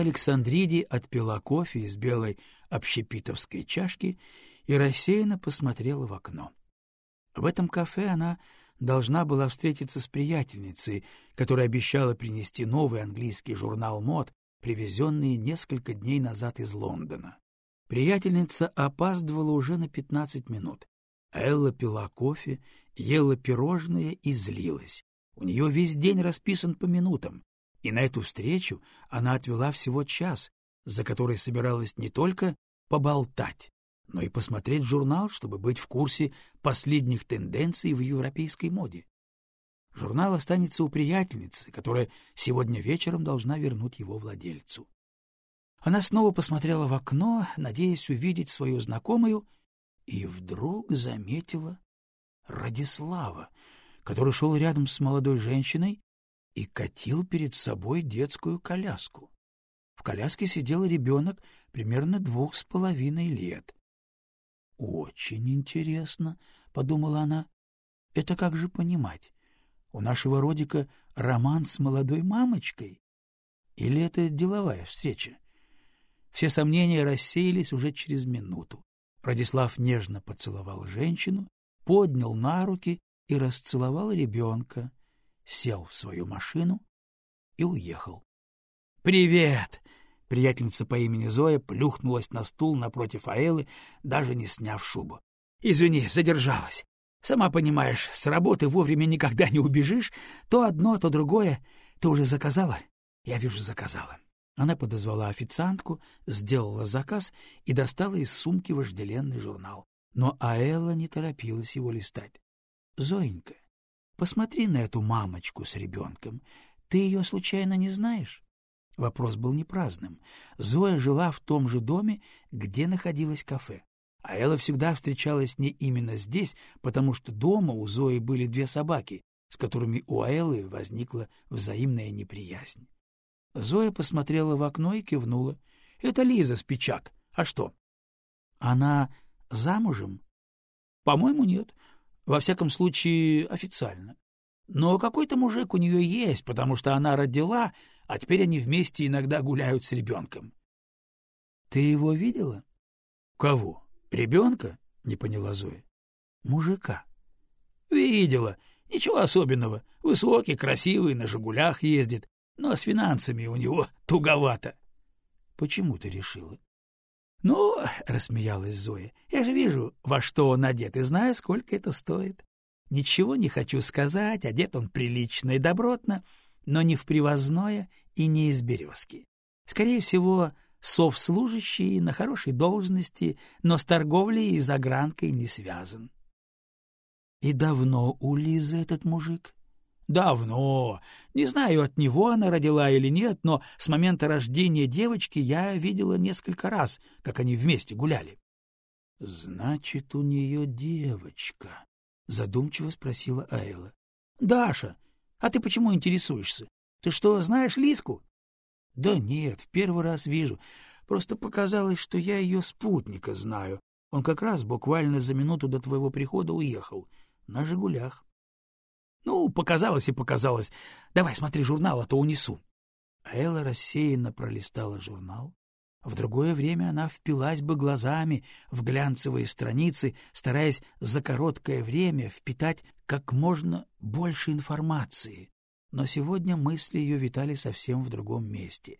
Александриди отпила кофе из белой общепитовской чашки и рассеянно посмотрела в окно. В этом кафе она должна была встретиться с приятельницей, которая обещала принести новый английский журнал мод, привезенный несколько дней назад из Лондона. Приятельница опаздывала уже на пятнадцать минут. Элла пила кофе, ела пирожные и злилась. У нее весь день расписан по минутам, и на эту встречу она отвела всего час, за который собиралась не только поболтать, но и посмотреть журнал, чтобы быть в курсе последних тенденций в европейской моде. Журнал останется у приятельницы, которая сегодня вечером должна вернуть его владельцу. Она снова посмотрела в окно, надеясь увидеть свою знакомую, и вдруг заметила Радислава, который шел рядом с молодой женщиной и катил перед собой детскую коляску. В коляске сидел ребенок примерно двух с половиной лет. «Очень интересно», — подумала она. «Это как же понимать? У нашего Родика роман с молодой мамочкой? Или это деловая встреча?» Все сомнения рассеялись уже через минуту. Радислав нежно поцеловал женщину, поднял на руки и расцеловал ребенка, сел в свою машину и уехал. «Привет!» Приятельница по имени Зоя плюхнулась на стул напротив Аэлы, даже не сняв шубу. — Извини, задержалась. Сама понимаешь, с работы вовремя никогда не убежишь. То одно, то другое. Ты уже заказала? Я вижу, заказала. Она подозвала официантку, сделала заказ и достала из сумки вожделенный журнал. Но Аэла не торопилась его листать. — Зоенька, посмотри на эту мамочку с ребенком. Ты ее случайно не знаешь? Вопрос был не праздным. Зоя жила в том же доме, где находилось кафе. А Элла всегда встречалась не именно здесь, потому что дома у Зои были две собаки, с которыми у Аэллы возникла взаимная неприязнь. Зоя посмотрела в окно и кивнула. — Это Лиза Спичак. А что? — Она замужем? — По-моему, нет. Во всяком случае, официально. Но какой-то мужик у нее есть, потому что она родила, а теперь они вместе иногда гуляют с ребенком. — Ты его видела? — Кого? Ребенка? — не поняла Зоя. — Мужика. — Видела. Ничего особенного. Высокий, красивый, на «Жигулях» ездит. Но с финансами у него туговато. — Почему ты решила? — Ну, — рассмеялась Зоя, — я же вижу, во что он одет, и знаю, сколько это стоит. Ничего не хочу сказать, одет он прилично и добротно, но не в привозное и не из березки. Скорее всего, совслужащий на хорошей должности, но с торговлей и загранкой не связан. — И давно у Лизы этот мужик? — Давно. Не знаю, от него она родила или нет, но с момента рождения девочки я видела несколько раз, как они вместе гуляли. — Значит, у нее девочка, — задумчиво спросила Айла. — Даша, а ты почему интересуешься? Ты что, знаешь Лиску? — Да нет, в первый раз вижу. Просто показалось, что я ее спутника знаю. Он как раз буквально за минуту до твоего прихода уехал. На «Жигулях». — Ну, показалось и показалось. Давай смотри журнал, а то унесу. Элла рассеянно пролистала журнал, в другое время она впилась бы глазами в глянцевые страницы, стараясь за короткое время впитать как можно больше информации. Но сегодня мысли ее витали совсем в другом месте.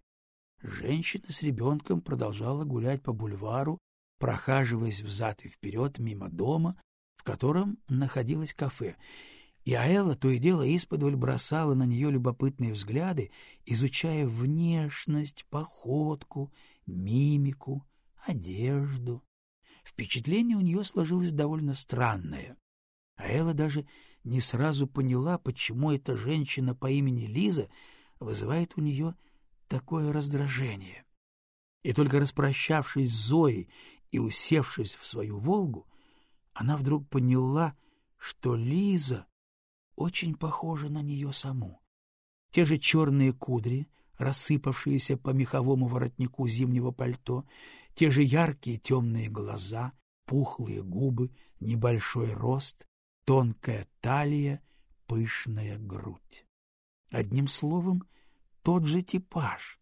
Женщина с ребенком продолжала гулять по бульвару, прохаживаясь взад и вперед мимо дома, в котором находилось кафе, и Аэла то и дело исподволь бросала на нее любопытные взгляды, изучая внешность, походку мимику, одежду. Впечатление у нее сложилось довольно странное. А Элла даже не сразу поняла, почему эта женщина по имени Лиза вызывает у нее такое раздражение. И только распрощавшись с Зоей и усевшись в свою «Волгу», она вдруг поняла, что Лиза очень похожа на нее саму. Те же черные кудри, рассыпавшиеся по меховому воротнику зимнего пальто, те же яркие темные глаза, пухлые губы, небольшой рост, тонкая талия, пышная грудь. Одним словом, тот же типаж,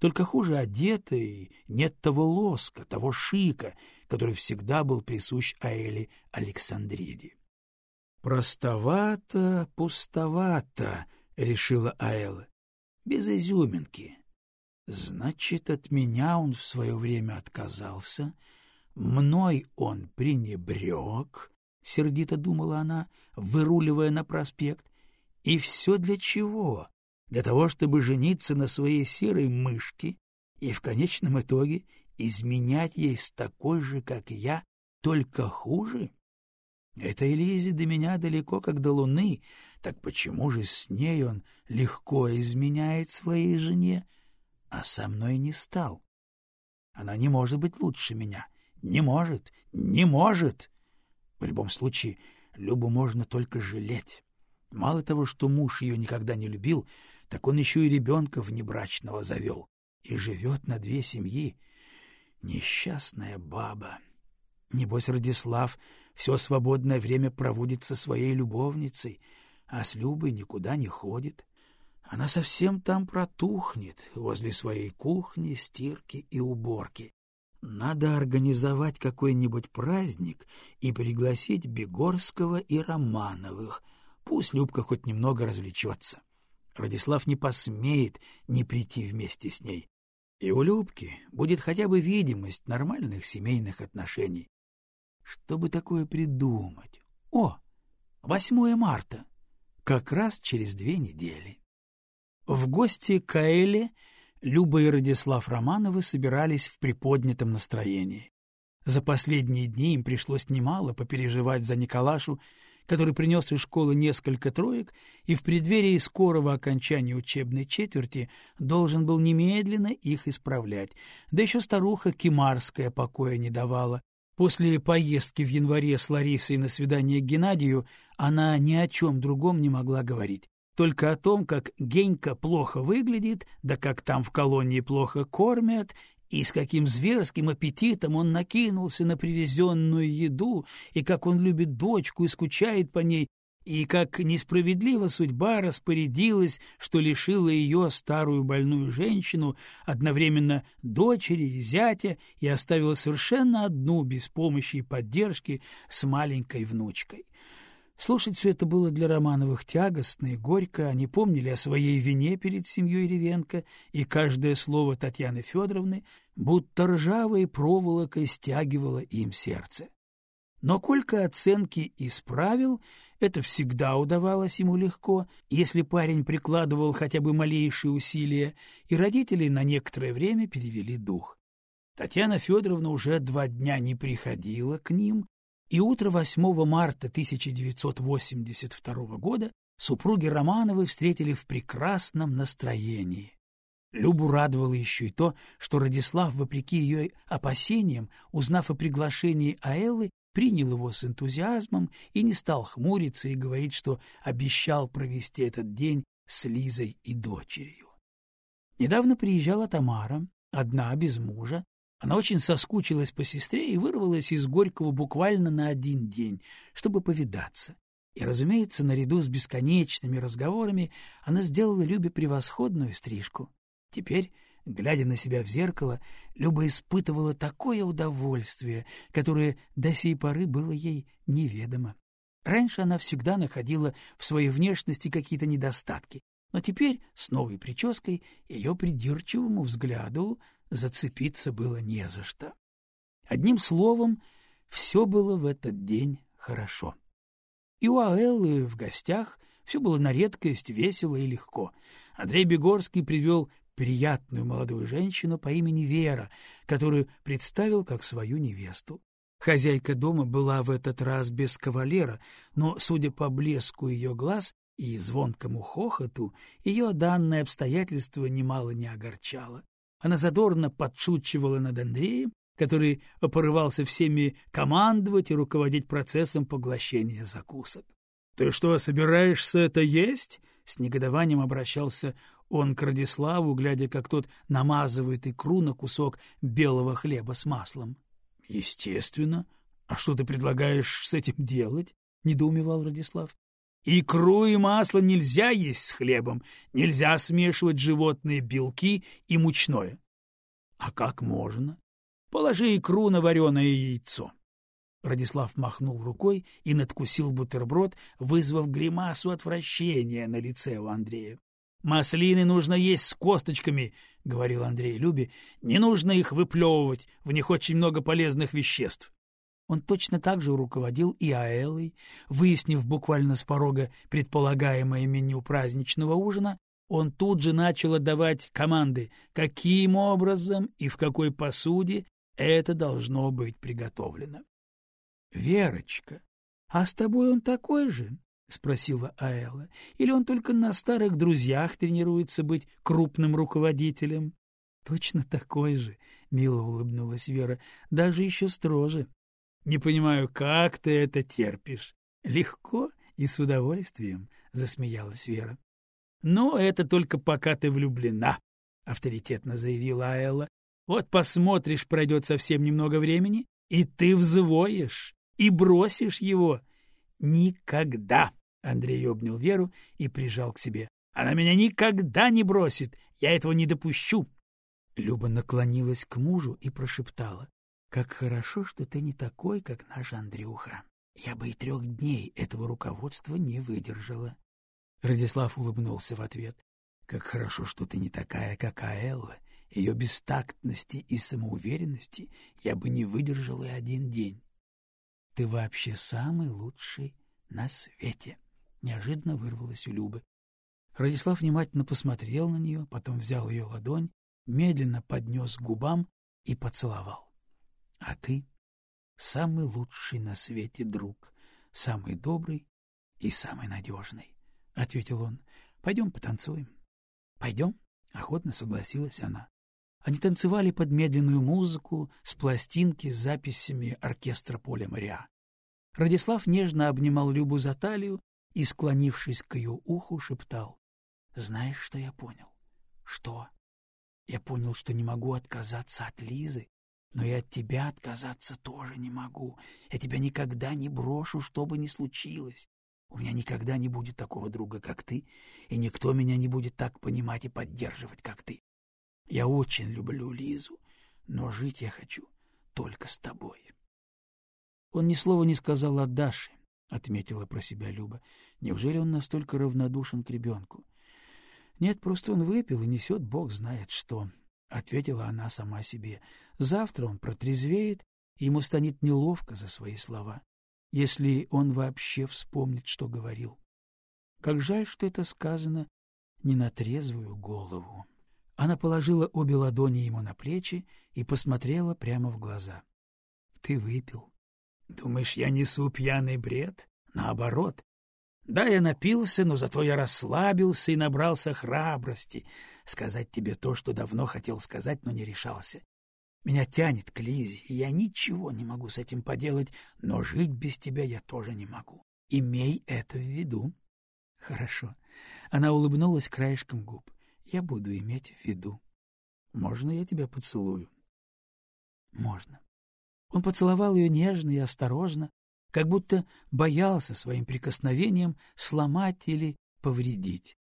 только хуже одета и нет того лоска, того шика, который всегда был присущ Аэле Александриде. «Простовато, пустовато», — решила Аэла, — «без изюминки». Значит, от меня он в свое время отказался, мной он пренебрег, — сердито думала она, выруливая на проспект. И все для чего? Для того, чтобы жениться на своей серой мышке и в конечном итоге изменять ей с такой же, как я, только хуже? Это Элизе до меня далеко, как до луны, так почему же с ней он легко изменяет своей жене, а со мной не стал? Она не может быть лучше меня. Не может, не может. В любом случае, Любу можно только жалеть. Мало того, что муж ее никогда не любил, так он еще и ребенка внебрачного завел и живет на две семьи. Несчастная баба. Небось, Радислав все свободное время проводит со своей любовницей, а с Любой никуда не ходит. Она совсем там протухнет, возле своей кухни, стирки и уборки. Надо организовать какой-нибудь праздник и пригласить Бегорского и Романовых. Пусть Любка хоть немного развлечется. Радислав не посмеет не прийти вместе с ней. И у Любки будет хотя бы видимость нормальных семейных отношений. Что бы такое придумать? О, 8 марта, как раз через две недели. В гости к Аэле Люба и Радислав Романовы собирались в приподнятом настроении. За последние дни им пришлось немало попереживать за Николашу, который принес из школы несколько троек и в преддверии скорого окончания учебной четверти должен был немедленно их исправлять. Да еще старуха Кимарская покоя не давала. После поездки в январе с Ларисой на свидание к Геннадию она ни о чем другом не могла говорить только о том, как Генька плохо выглядит, да как там в колонии плохо кормят, и с каким зверским аппетитом он накинулся на привезенную еду, и как он любит дочку и скучает по ней, и как несправедливо судьба распорядилась, что лишила ее старую больную женщину одновременно дочери и зятя и оставила совершенно одну без помощи и поддержки с маленькой внучкой. Слушать все это было для Романовых тягостно и горько, они помнили о своей вине перед семьей Ревенко, и каждое слово Татьяны Федоровны будто ржавой проволокой стягивало им сердце. Но Колька оценки исправил, это всегда удавалось ему легко, если парень прикладывал хотя бы малейшие усилия, и родители на некоторое время перевели дух. Татьяна Федоровна уже два дня не приходила к ним, и утро 8 марта 1982 года супруги Романовы встретили в прекрасном настроении. Любу радовало еще и то, что Радислав, вопреки ее опасениям, узнав о приглашении Аэллы, принял его с энтузиазмом и не стал хмуриться и говорить, что обещал провести этот день с Лизой и дочерью. Недавно приезжала Тамара, одна, без мужа, она очень соскучилась по сестре и вырвалась из Горького буквально на один день, чтобы повидаться. И, разумеется, наряду с бесконечными разговорами она сделала Любе превосходную стрижку. Теперь, глядя на себя в зеркало, Люба испытывала такое удовольствие, которое до сей поры было ей неведомо. Раньше она всегда находила в своей внешности какие-то недостатки, но теперь с новой прической ее придирчивому взгляду зацепиться было не за что. Одним словом, все было в этот день хорошо. И у Аэллы в гостях все было на редкость весело и легко. Андрей Бегорский привел приятную молодую женщину по имени Вера, которую представил как свою невесту. Хозяйка дома была в этот раз без кавалера, но, судя по блеску ее глаз и звонкому хохоту, ее данное обстоятельство немало не огорчало. Она задорно подшучивала над Андреем, который порывался всеми командовать и руководить процессом поглощения закусок. — Ты что, собираешься это есть? — с негодованием обращался он к Радиславу, глядя, как тот намазывает икру на кусок белого хлеба с маслом. — Естественно. А что ты предлагаешь с этим делать? — недоумевал Радислав. Икру и масло нельзя есть с хлебом, нельзя смешивать животные белки и мучное. А как можно? Положи икру на вареное яйцо. Радислав махнул рукой и надкусил бутерброд, вызвав гримасу отвращения на лице у Андрея. — Маслины нужно есть с косточками, — говорил Андрей Любе. — Не нужно их выплевывать, в них очень много полезных веществ. Он точно так же руководил и Аэлой, выяснив буквально с порога предполагаемое меню праздничного ужина, он тут же начал отдавать команды, каким образом и в какой посуде это должно быть приготовлено. — Верочка, а с тобой он такой же? — спросила Аэла. — Или он только на старых друзьях тренируется быть крупным руководителем? — Точно такой же, — мило улыбнулась Вера, — даже еще строже. — Не понимаю, как ты это терпишь? — Легко и с удовольствием, — засмеялась Вера. Но это только пока ты влюблена, — авторитетно заявила Аэлла. Вот посмотришь, пройдет совсем немного времени, и ты взвоишь, и бросишь его. Никогда! Андрей обнял Веру и прижал к себе. Она меня никогда не бросит, я этого не допущу. Люба наклонилась к мужу и прошептала. — Как хорошо, что ты не такой, как наш Андрюха. Я бы и трех дней этого руководства не выдержала. Радислав улыбнулся в ответ. Как хорошо, что ты не такая, как Аэлла. Ее бестактности и самоуверенности я бы не выдержал и один день. Ты вообще самый лучший на свете. Неожиданно вырвалось у Любы. Радислав внимательно посмотрел на нее, потом взял ее ладонь, медленно поднес к губам и поцеловал. — А ты самый лучший на свете друг, самый добрый и самый надежный. — ответил он. — Пойдем потанцуем. — Пойдем, — охотно согласилась она. Они танцевали под медленную музыку с пластинки с записями оркестра Поля Мариа. Радислав нежно обнимал Любу за талию и, склонившись к ее уху, шептал. — Знаешь, что я понял? — Что? — Я понял, что не могу отказаться от Лизы, но и от тебя отказаться тоже не могу. Я тебя никогда не брошу, что бы ни случилось. У меня никогда не будет такого друга, как ты, и никто меня не будет так понимать и поддерживать, как ты. Я очень люблю Лизу, но жить я хочу только с тобой. Он ни слова не сказал о Даше, — отметила про себя Люба. Неужели он настолько равнодушен к ребенку? Нет, просто он выпил и несет бог знает что, — ответила она сама себе. Завтра он протрезвеет, и ему станет неловко за свои слова если он вообще вспомнит, что говорил. Как жаль, что это сказано не на трезвую голову. Она положила обе ладони ему на плечи и посмотрела прямо в глаза. — Ты выпил. — Думаешь, я несу пьяный бред? Наоборот. Да, я напился, но зато я расслабился и набрался храбрости сказать тебе то, что давно хотел сказать, но не решался. Меня тянет к Лизе, и я ничего не могу с этим поделать, но жить без тебя я тоже не могу. Имей это в виду. Хорошо. Она улыбнулась краешком губ. Я буду иметь в виду. Можно я тебя поцелую? Можно. Он поцеловал ее нежно и осторожно, как будто боялся своим прикосновением сломать или повредить.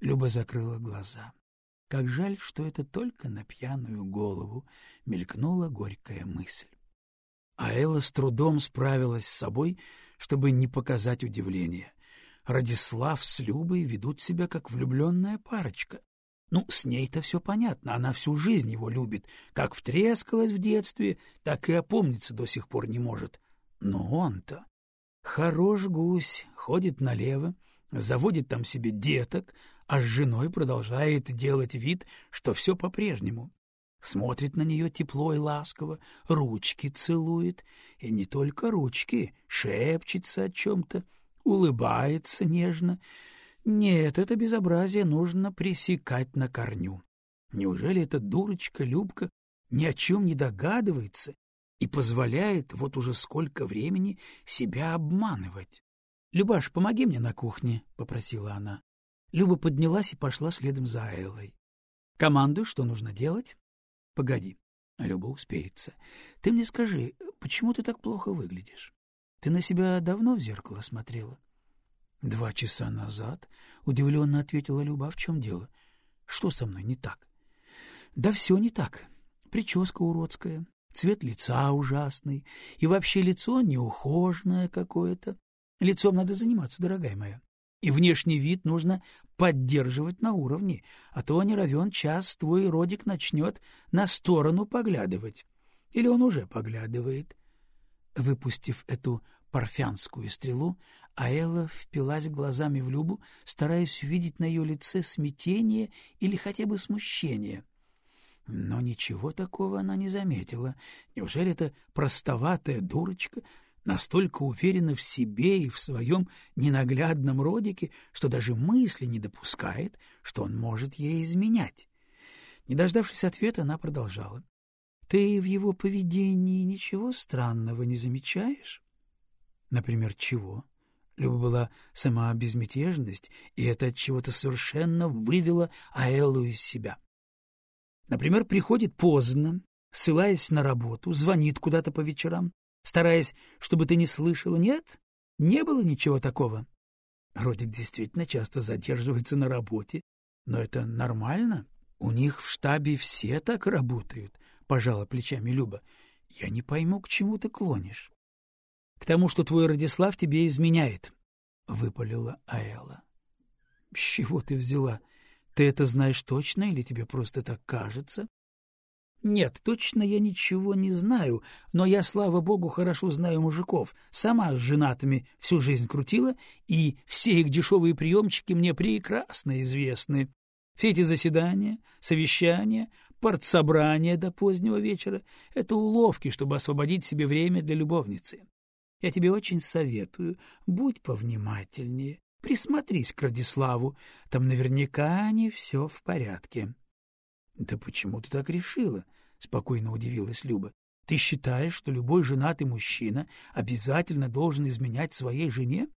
Люба закрыла глаза. Как жаль, что это только на пьяную голову мелькнула горькая мысль. А Элла с трудом справилась с собой, чтобы не показать удивления. Радислав с Любой ведут себя как влюбленная парочка. Ну, с ней-то все понятно, она всю жизнь его любит, как втрескалась в детстве, так и опомниться до сих пор не может. Но он-то хорош гусь, ходит налево, заводит там себе деток, а с женой продолжает делать вид, что все по-прежнему. Смотрит на нее тепло и ласково, ручки целует, и не только ручки, шепчется о чем-то, улыбается нежно. Нет, это безобразие нужно пресекать на корню. Неужели эта дурочка Любка ни о чем не догадывается и позволяет вот уже сколько времени себя обманывать? — Любаш, помоги мне на кухне, — попросила она. Люба поднялась и пошла следом за Айлой. — Команду, что нужно делать? — Погоди. Люба успеется. Ты мне скажи, почему ты так плохо выглядишь? Ты на себя давно в зеркало смотрела? — Два часа назад, — удивленно ответила Люба. — А в чем дело? Что со мной не так? — Да все не так. прическа уродская, цвет лица ужасный, и вообще лицо неухоженное какое-то. Лицом надо заниматься, дорогая моя. И внешний вид нужно поддерживать на уровне, а то не равен час твой родик начнет на сторону поглядывать. Или он уже поглядывает. Выпустив эту парфянскую стрелу, Аэла впилась глазами в Любу, стараясь увидеть на ее лице смятение или хотя бы смущение. Но ничего такого она не заметила. Неужели эта простоватая дурочка настолько уверена в себе и в своем ненаглядном родике, что даже мысли не допускает, что он может ей изменять? Не дождавшись ответа, она продолжала. — Ты в его поведении ничего странного не замечаешь? — Например, чего? Люба была сама безмятежность, и это от чего-то совершенно вывело Аэллу из себя. Например, приходит поздно, ссылаясь на работу, звонит куда-то по вечерам, стараясь, чтобы ты не слышала. Нет, не было ничего такого. Родик действительно часто задерживается на работе, но это нормально. У них в штабе все так работают, — пожала плечами Люба. Я не пойму, к чему ты клонишь. — К тому, что твой Радислав тебе изменяет, — выпалила Аэла. — С чего ты взяла? Ты это знаешь точно или тебе просто так кажется? Нет, точно я ничего не знаю, но я, слава богу, хорошо знаю мужиков. Сама с женатыми всю жизнь крутила, и все их дешевые приемчики мне прекрасно известны. Все эти заседания, совещания, партсобрания до позднего вечера — это уловки, чтобы освободить себе время для любовницы. Я тебе очень советую, будь повнимательнее, присмотрись к Радиславу, там наверняка не все в порядке. — Да почему ты так решила? — спокойно удивилась Люба. — Ты считаешь, что любой женатый мужчина обязательно должен изменять своей жене?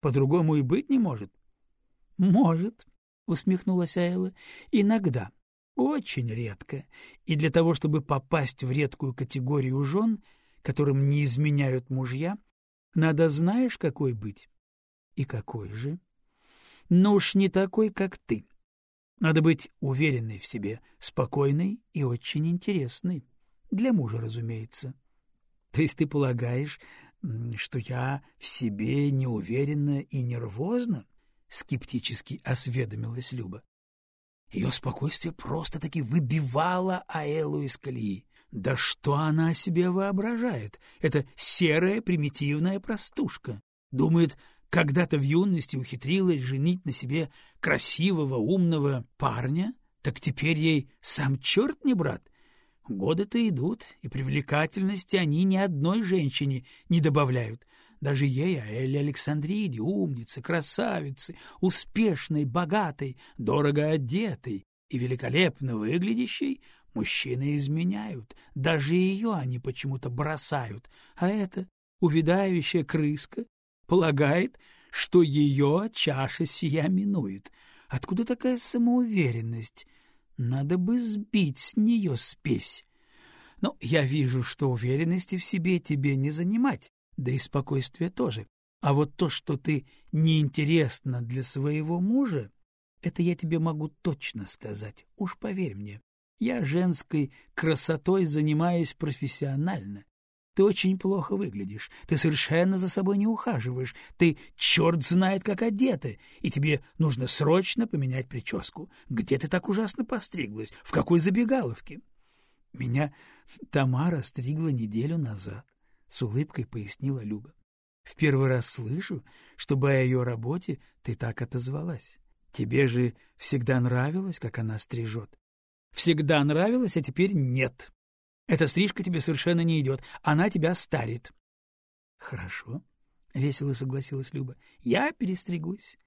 По-другому и быть не может? — Может, — усмехнулась Айла, — иногда. Очень редко. И для того, чтобы попасть в редкую категорию жен, которым не изменяют мужья, надо знаешь, какой быть? И какой же? Ну уж не такой, как ты. Надо быть уверенной в себе, спокойной и очень интересной. Для мужа, разумеется. То есть ты полагаешь, что я в себе неуверенна и нервозна? Скептически осведомилась Люба. Ее спокойствие просто-таки выбивало Аэлу из колеи. Да что она о себе воображает? Это серая примитивная простушка. Думает, когда-то в юности ухитрилась женить на себе красивого, умного парня, так теперь ей сам черт не брат. Годы-то идут, и привлекательности они ни одной женщине не добавляют. Даже ей, а Элле Александриде, умнице, красавице, успешной, богатой, дорого одетой и великолепно выглядящей, мужчины изменяют. Даже ее они почему-то бросают. А эта увядающая крыска полагает, что ее чаша сия минует. Откуда такая самоуверенность? Надо бы сбить с нее спесь. Но я вижу, что уверенности в себе тебе не занимать, да и спокойствие тоже. А вот то, что ты неинтересна для своего мужа, это я тебе могу точно сказать, уж поверь мне. Я женской красотой занимаюсь профессионально. Ты очень плохо выглядишь, ты совершенно за собой не ухаживаешь, ты черт знает как одета, и тебе нужно срочно поменять прическу. Где ты так ужасно постриглась? В какой забегаловке? Меня Тамара стригла неделю назад, — с улыбкой пояснила Люба. В первый раз слышу, чтобы о ее работе ты так отозвалась. Тебе же всегда нравилось, как она стрижет. Всегда нравилось, а теперь нет. Эта стрижка тебе совершенно не идет, она тебя старит. — Хорошо, — весело согласилась Люба. — Я перестригусь.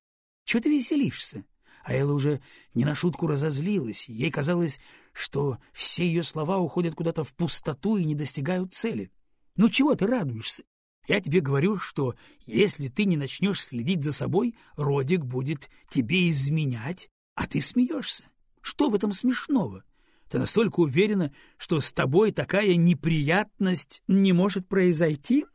Чего ты веселишься? А Элла уже не на шутку разозлилась. Ей казалось, что все ее слова уходят куда-то в пустоту и не достигают цели. Ну чего ты радуешься? Я тебе говорю, что если ты не начнешь следить за собой, Родик будет тебе изменять, а ты смеешься. Что в этом смешного? Ты настолько уверена, что с тобой такая неприятность не может произойти?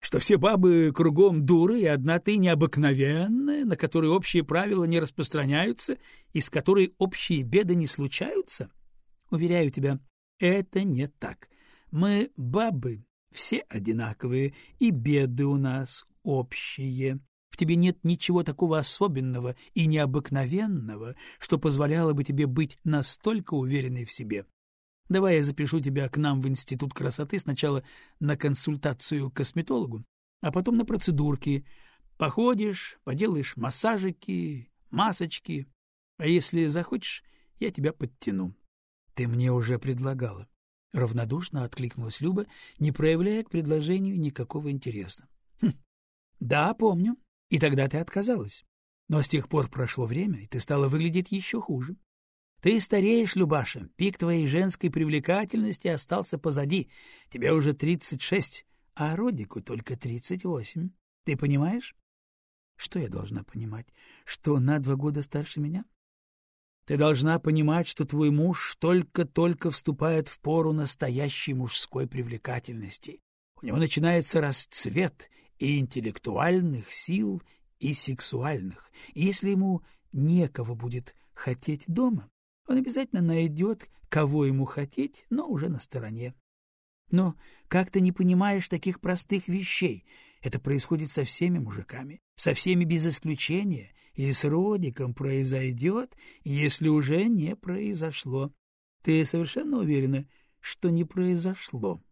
Что все бабы кругом дуры, и одна ты необыкновенная, на которой общие правила не распространяются и с которой общие беды не случаются? Уверяю тебя, Это не так. Мы, бабы, все одинаковые, и беды у нас общие. В тебе нет ничего такого особенного и необыкновенного, что позволяло бы тебе быть настолько уверенной в себе. Давай я запишу тебя к нам в Институт красоты сначала на консультацию к косметологу, а потом на процедурки. Походишь, поделаешь массажики, масочки. А если захочешь, я тебя подтяну. Ты мне уже предлагала. Равнодушно откликнулась Люба, не проявляя к предложению никакого интереса. Хм. Да, помню. И тогда ты отказалась. Но с тех пор прошло время, и ты стала выглядеть еще хуже. Ты стареешь, Любаша, пик твоей женской привлекательности остался позади. Тебе уже тридцать шесть, а Родику только тридцать восемь. Ты понимаешь? Что я должна понимать? Что на два года старше меня? Ты должна понимать, что твой муж только-только вступает в пору настоящей мужской привлекательности. У него начинается расцвет и интеллектуальных сил, и сексуальных. И если ему некого будет хотеть дома, он обязательно найдет, кого ему хотеть, но уже на стороне. Но как ты не понимаешь таких простых вещей? Это происходит со всеми мужиками, со всеми без исключения, и с Родиком произойдет, если уже не произошло. Ты совершенно уверена, что не произошло?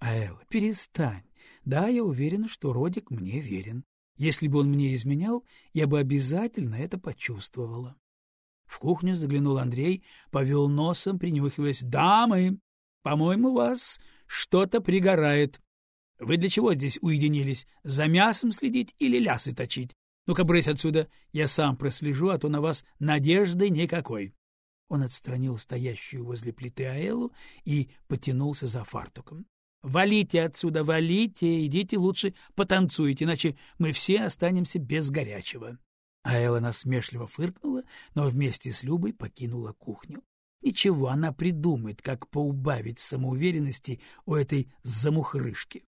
Аэла, перестань. Да, я уверена, что Родик мне верен. Если бы он мне изменял, я бы обязательно это почувствовала. В кухню заглянул Андрей, повел носом, принюхиваясь. — Дамы, по-моему, вас что-то пригорает. Вы для чего здесь уединились? За мясом следить или лясы точить? Ну-ка, брысь отсюда, я сам прослежу, а то на вас надежды никакой. Он отстранил стоящую возле плиты Аэлу и потянулся за фартуком. Валите отсюда, валите, идите лучше потанцуйте, иначе мы все останемся без горячего. Аэла насмешливо фыркнула, но вместе с Любой покинула кухню. Ничего, она придумает, как поубавить самоуверенности у этой замухрышки.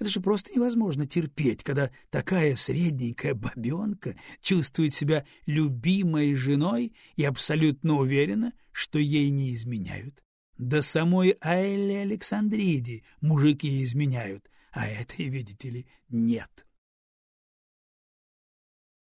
Это же просто невозможно терпеть, когда такая средненькая бабенка чувствует себя любимой женой и абсолютно уверена, что ей не изменяют. Да самой Аэлле Александриде мужики изменяют, а этой, видите ли, нет.